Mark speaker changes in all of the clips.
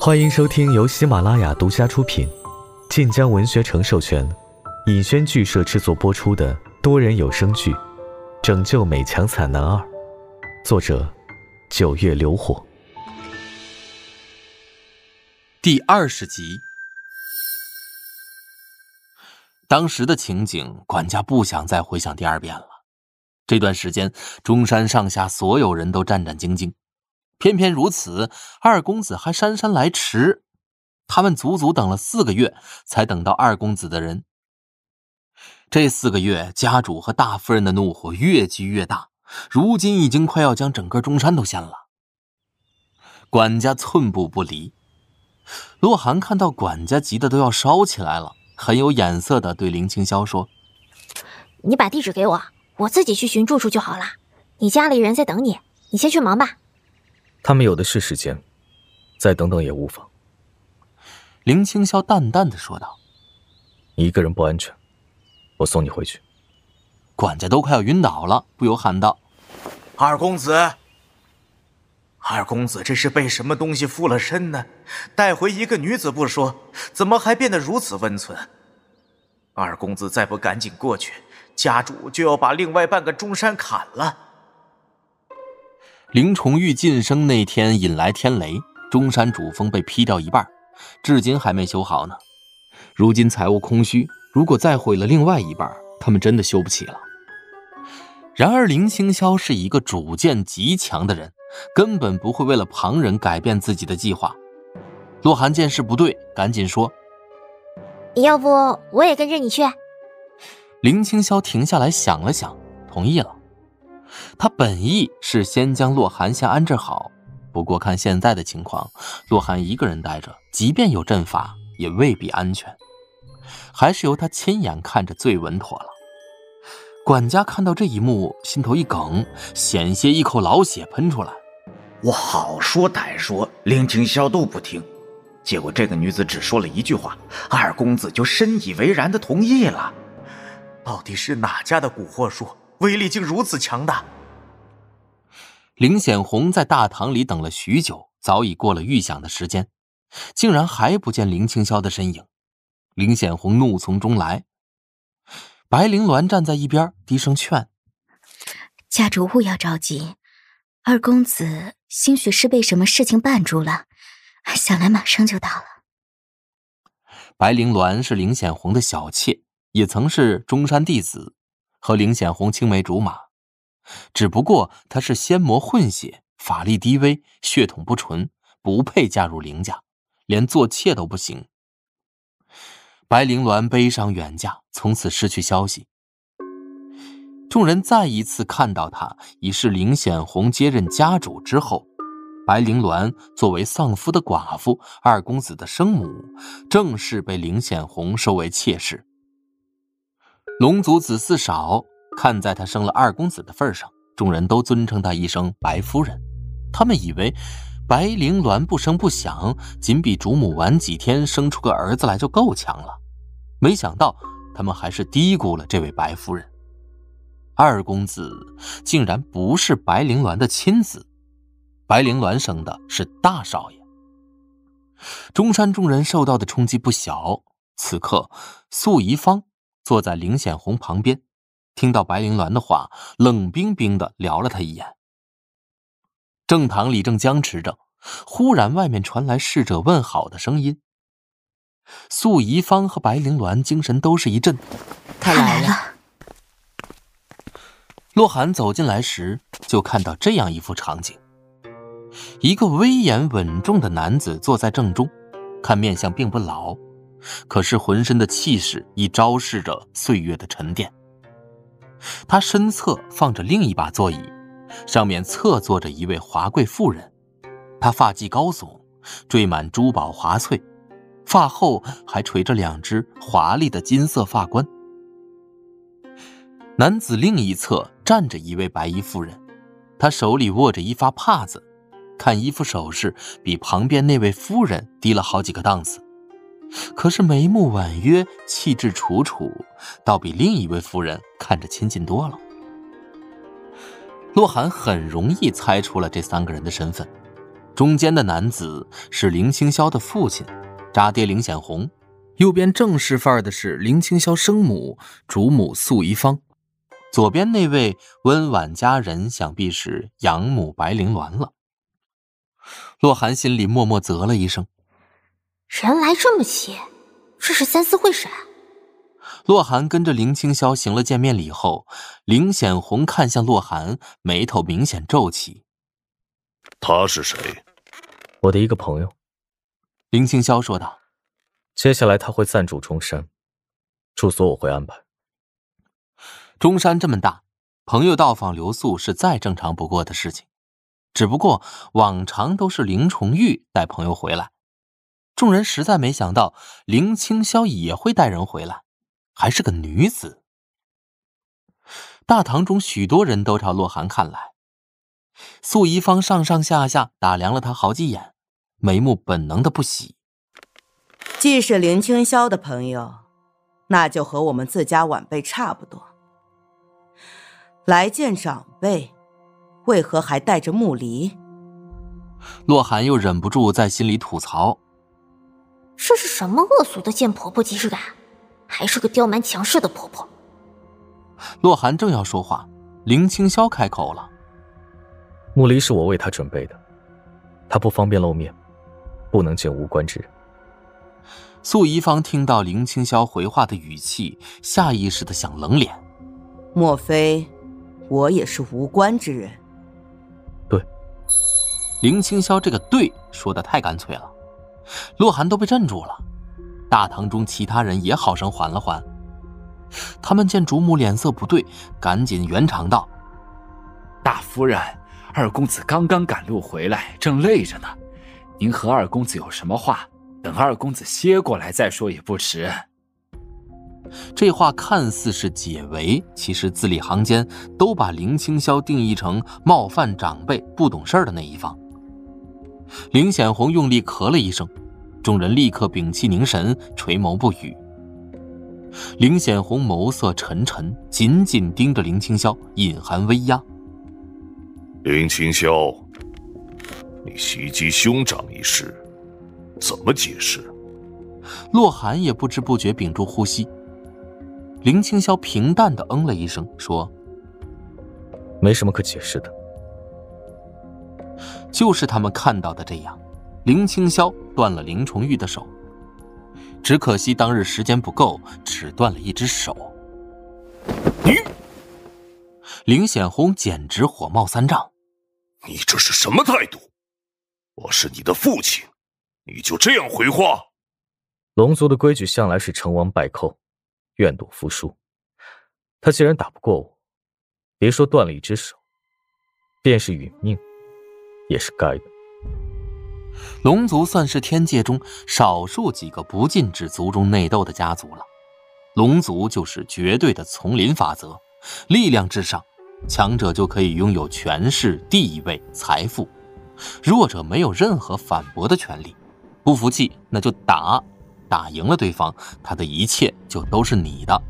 Speaker 1: 欢迎收听由喜马拉雅独家出品、晋江文学城授权、尹轩剧社制作播出的多人有声剧《拯救美强惨男二》，作者：九月流火，
Speaker 2: 第二十集。当时的情景，管家不想再回想第二遍了。这段时间，中山上下所有人都战战兢兢。偏偏如此，二公子还姗姗来迟。他们足足等了四个月，才等到二公子的人。这四个月，家主和大夫人的怒火越积越大，如今已经快要将整个中山都掀了。管家寸步不离。洛寒看到管家急得都要烧起来了，很有眼色的对林青霄说：“
Speaker 3: 你把地址给我，我自己去寻住处就好了。你家里人在等你，你先去忙吧。”
Speaker 1: 他们有的是时间，再等等也无妨。
Speaker 2: 林青霄淡淡的说道：“
Speaker 1: 你一个人不安全，我送你回去。”
Speaker 2: 管家都快要晕倒了，不由喊道：“
Speaker 4: 二公子，二公子，这是被什么东西附了身呢？带回一个女子不说，怎么还变得如此温存？二公子再不赶紧过去，家主就要把另外半个中山砍了。”
Speaker 2: 林崇玉晋升那天引来天雷，中山主峰被劈掉一半，至今还没修好呢。如今财务空虚，如果再毁了另外一半，他们真的修不起了。然而林清霄是一个主见极强的人，根本不会为了旁人改变自己的计划。洛寒见事不对，赶紧说：“
Speaker 3: 要不我也跟着你去？”
Speaker 2: 林清霄停下来想了想，同意了。他本意是先将洛寒先安置好，不过看现在的情况，洛寒一个人待着，即便有阵法，也未必安全，还是由他亲眼看着最稳妥了。管家看到这一幕，心头一梗，险些一口老血喷出来。
Speaker 5: 我好说歹说，林青霄都不听，结果这个女子只说了一句话，二公子就深以为然的同意了。
Speaker 4: 到底是哪家的蛊惑术？威力竟如此强大！
Speaker 2: 林显红在大堂里等了许久，早已过了预想的时间，竟然还不见林青霄的身影。林显红怒从中来，白灵鸾站在一边低声劝：“
Speaker 6: 家主勿要着急，二公子兴许是被什么事情绊住了，想来马上就到了。”
Speaker 2: 白灵鸾是林显红的小妾，也曾是中山弟子。和林显红青梅竹马，只不过他是仙魔混血，法力低微，血统不纯，不配嫁入林家，连做妾都不行。白灵鸾悲伤远嫁，从此失去消息。众人再一次看到他，已是林显红接任家主之后，白灵鸾作为丧夫的寡妇，二公子的生母，正式被林显红收为妾室。龙族子嗣少，看在他生了二公子的份上，众人都尊称他一声白夫人。他们以为白灵鸾不声不响，仅比主母晚几天生出个儿子来就够强了，没想到他们还是低估了这位白夫人。二公子竟然不是白灵鸾的亲子，白灵鸾生的是大少爷。中山众人受到的冲击不小。此刻，素仪芳。坐在林显红旁边，听到白灵鸾的话，冷冰冰的撩了他一眼。正堂里正僵持着，忽然外面传来侍者问好的声音。素仪芳和白灵鸾精神都是一振，
Speaker 6: 他来了。
Speaker 2: 洛寒走进来时，就看到这样一幅场景：一个威严稳重的男子坐在正中，看面相并不老。可是浑身的气势已昭示着岁月的沉淀。他身侧放着另一把座椅，上面侧坐着一位华贵妇人。她发髻高耸，缀满珠宝华翠，发后还垂着两只华丽的金色发冠。男子另一侧站着一位白衣妇人，她手里握着一发帕子，看衣服首饰比旁边那位夫人低了好几个档次。可是眉目婉约，气质楚楚，倒比另一位夫人看着亲近多了。洛寒很容易猜出了这三个人的身份，中间的男子是林青霄的父亲，渣爹林显红；右边正式范儿的是林青霄生母主母素宜芳；左边那位温婉佳人，想必是养母白灵鸾了。洛寒心里默默啧了一声：“
Speaker 3: 人来这么齐，这是三思会审。”
Speaker 2: 洛寒跟着林青霄行了见面礼后，林显红看向洛寒，眉头明显皱起。
Speaker 7: 他是谁？
Speaker 1: 我的一个朋友。
Speaker 2: 林青霄说道：“
Speaker 1: 接下来他会暂住中山，住所我会安排。
Speaker 2: 中山这么大，朋友到访留宿是再正常不过的事情。只不过往常都是林崇玉带朋友回来，众人实在没想到林青霄也会带人回来。”还是个女子。大堂中许多人都朝洛寒看来，素宜芳上上下下打量了他好几眼，眉目本能的不喜。
Speaker 8: 既是林青霄的朋友，那就和我们自家晚辈差不多。来见长辈，为何还带着木梨？
Speaker 2: 洛寒又忍不住在心里吐槽：
Speaker 3: 这是什么恶俗的贱婆婆即视感？还是个刁蛮强势的婆婆。
Speaker 2: 洛寒正要说话，林青霄开口了：“
Speaker 1: 木离是我为他准备的，他不方便露面，不能见无关之人。”
Speaker 2: 素宜芳听到林青霄回话的语气，下意识的想冷脸：“
Speaker 8: 莫非我也是无关之人？”
Speaker 1: 对，
Speaker 2: 林青霄这个“对”说的太干脆了，洛寒都被镇住了。大堂中，其他人也好生缓了缓。他们见主母脸色不对，赶紧圆场道：“
Speaker 9: 大夫人，二公子刚刚赶路回来，正累着呢。您和二公子有什么话，等二公子歇过来再说也不迟。”
Speaker 2: 这话看似是解围，其实字里行间都把林青霄定义成冒犯长辈、不懂事的那一方。林显红用力咳了一声。众人立刻屏气凝神，垂眸不语。林显红眸色沉沉，紧紧盯着林青霄，隐含威压。
Speaker 7: 林青霄，你袭击兄长一事，怎么解释？
Speaker 2: 洛寒也不知不觉屏住呼吸。林青霄平淡的嗯了一声，说：“
Speaker 1: 没什么可解释的，
Speaker 2: 就是他们看到的这样。”林青霄断了林崇玉的手，只可惜当日时间不够，只断了一只手。
Speaker 7: 你，
Speaker 2: 林显红简直火冒三丈。
Speaker 7: 你这是什么态度？我是你的父亲，你就这样回话？
Speaker 1: 龙族的规矩向来是成王败寇，愿赌服输。他既然打不过我，别说断了一只手，便是殒命，也是该的。
Speaker 2: 龙族算是天界中少数几个不禁止族中内斗的家族了。龙族就是绝对的丛林法则，力量至上，强者就可以拥有权势、地位、财富，弱者没有任何反驳的权利。不服气那就打，打赢了对方，他的一切就都是你的。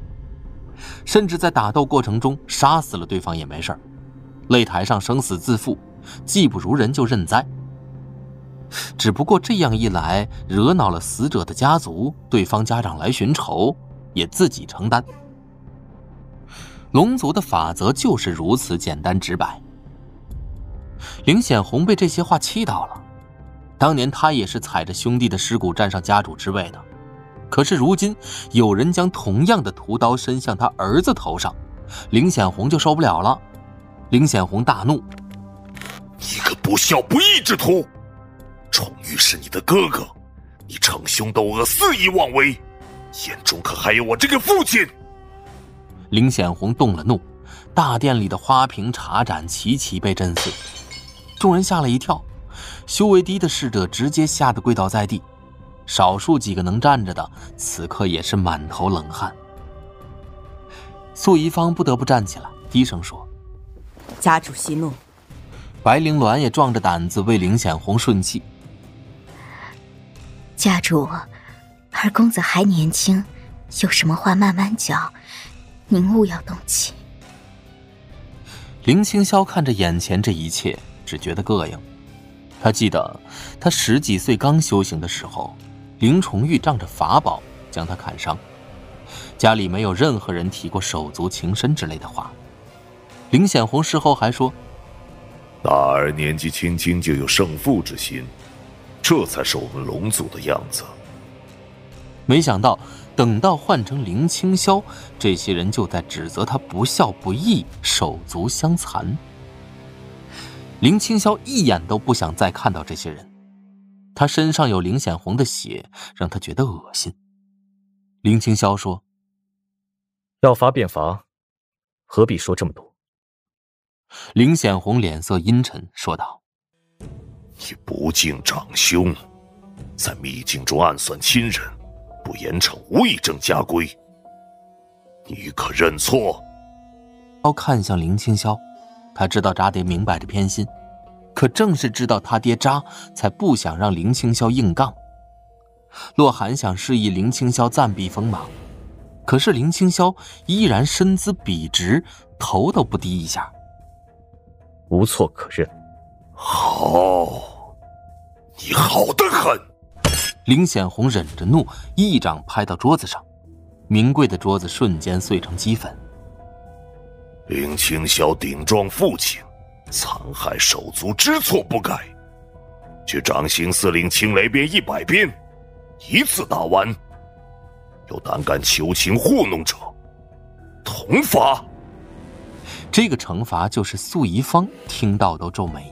Speaker 2: 甚至在打斗过程中杀死了对方也没事擂台上生死自负，技不如人就认栽。只不过这样一来，惹恼了死者的家族，对方家长来寻仇，也自己承担。龙族的法则就是如此简单直白。林显红被这些话气到了，当年他也是踩着兄弟的尸骨站上家主之位的，可是如今有人将同样的屠刀伸向他儿子头上，林显红就受不了了。林显红大怒：“
Speaker 7: 不孝不义之徒！”重玉是你的哥哥，你逞凶斗恶、肆意妄为，眼中可还有我这个父亲？
Speaker 2: 林显红动了怒，大殿里的花瓶、茶盏齐齐被震碎，众人吓了一跳，修为低的侍者直接吓得跪倒在地，少数几个能站着的，此刻也是满头冷汗。素宜芳不得不站起来，低声说：“
Speaker 8: 家主息怒。”
Speaker 2: 白灵鸾也壮着胆子为林显红顺气。
Speaker 6: 家主，二公子还年轻，有什么话慢慢讲，您勿要动气。
Speaker 2: 林青霄看着眼前这一切，只觉得膈应。他记得，他十几岁刚修行的时候，林崇玉仗着法宝将他砍伤。家里没有任何人提过手足情深之类的话。林显红事后还说：“
Speaker 7: 大儿年纪轻轻就有胜负之心，这才是我们龙族的样子。”
Speaker 2: 没想到，等到换成林青霄，这些人就在指责他不孝不义、手足相残。林青霄一眼都不想再看到这些人，他身上有林显红的血，让他觉得恶心。林青霄说。
Speaker 1: 要罚便罚，何必说这么多？
Speaker 2: 林显红脸色阴沉，说道：“
Speaker 7: 你不敬长兄，在秘境中暗算亲人，不严惩，无以正家规。你可认错？”
Speaker 2: 要看向林青霄，他知道渣爹明摆着偏心，可正是知道他爹渣，才不想让林青霄硬杠。洛寒想示意林青霄暂避锋芒。可是林青霄依然身姿笔直，头都不低一下，
Speaker 1: 无错可认。
Speaker 7: 好，你好的很。
Speaker 2: 林显红忍着怒，一掌拍到桌子上，名贵的桌子瞬间碎成齑粉。
Speaker 7: 林青霄顶撞父亲，残害手足，知错不改，去掌刑司令青雷鞭一百鞭，一次打完。有胆敢求情糊弄者，同罚。
Speaker 2: 这个惩罚就是素仪方听到都皱眉。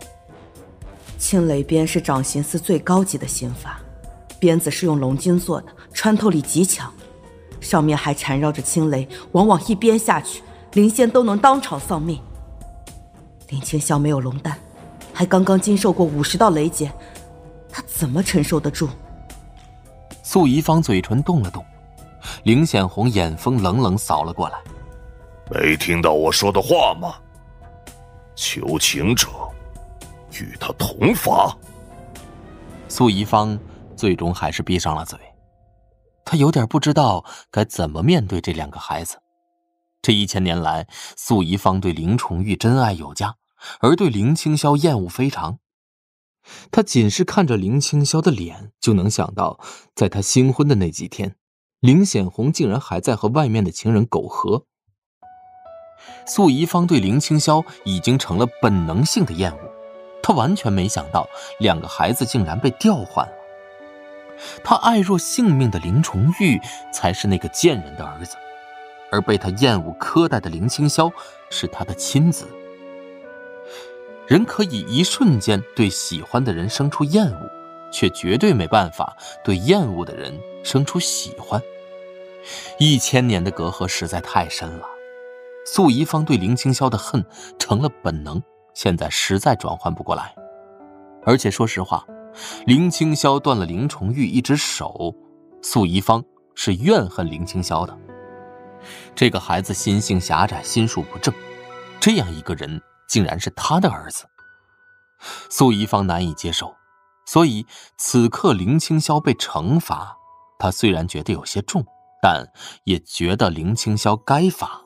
Speaker 8: 青雷鞭是掌刑司最高级的刑法，鞭子是用龙筋做的，穿透力极强，上面还缠绕着青雷，往往一鞭下去，灵仙都能当场丧命。林青霄没有龙丹，还刚刚经受过五十道雷劫，他怎么承受得住？
Speaker 2: 素仪方嘴唇动了动。林显红眼风冷冷扫了过来，
Speaker 7: 没听到我说的话吗？求情者，与他同罚。
Speaker 2: 苏怡芳最终还是闭上了嘴，她有点不知道该怎么面对这两个孩子。这一千年来，苏怡芳对林崇玉真爱有加，而对林青霄厌恶非常。她仅是看着林青霄的脸，就能想到，在他新婚的那几天。林显红竟然还在和外面的情人苟合，素仪芳对林青霄已经成了本能性的厌恶，她完全没想到两个孩子竟然被调换了。她爱若性命的林崇玉才是那个贱人的儿子，而被他厌恶苛待的林青霄是他的亲子。人可以一瞬间对喜欢的人生出厌恶。却绝对没办法对厌恶的人生出喜欢。一千年的隔阂实在太深了，素仪芳对林青霄的恨成了本能，现在实在转换不过来。而且说实话，林青霄断了林崇玉一只手，素仪芳是怨恨林青霄的。这个孩子心性狭窄，心术不正，这样一个人竟然是他的儿子，素仪芳难以接受。所以此刻林青霄被惩罚，他虽然觉得有些重，但也觉得林青霄该罚。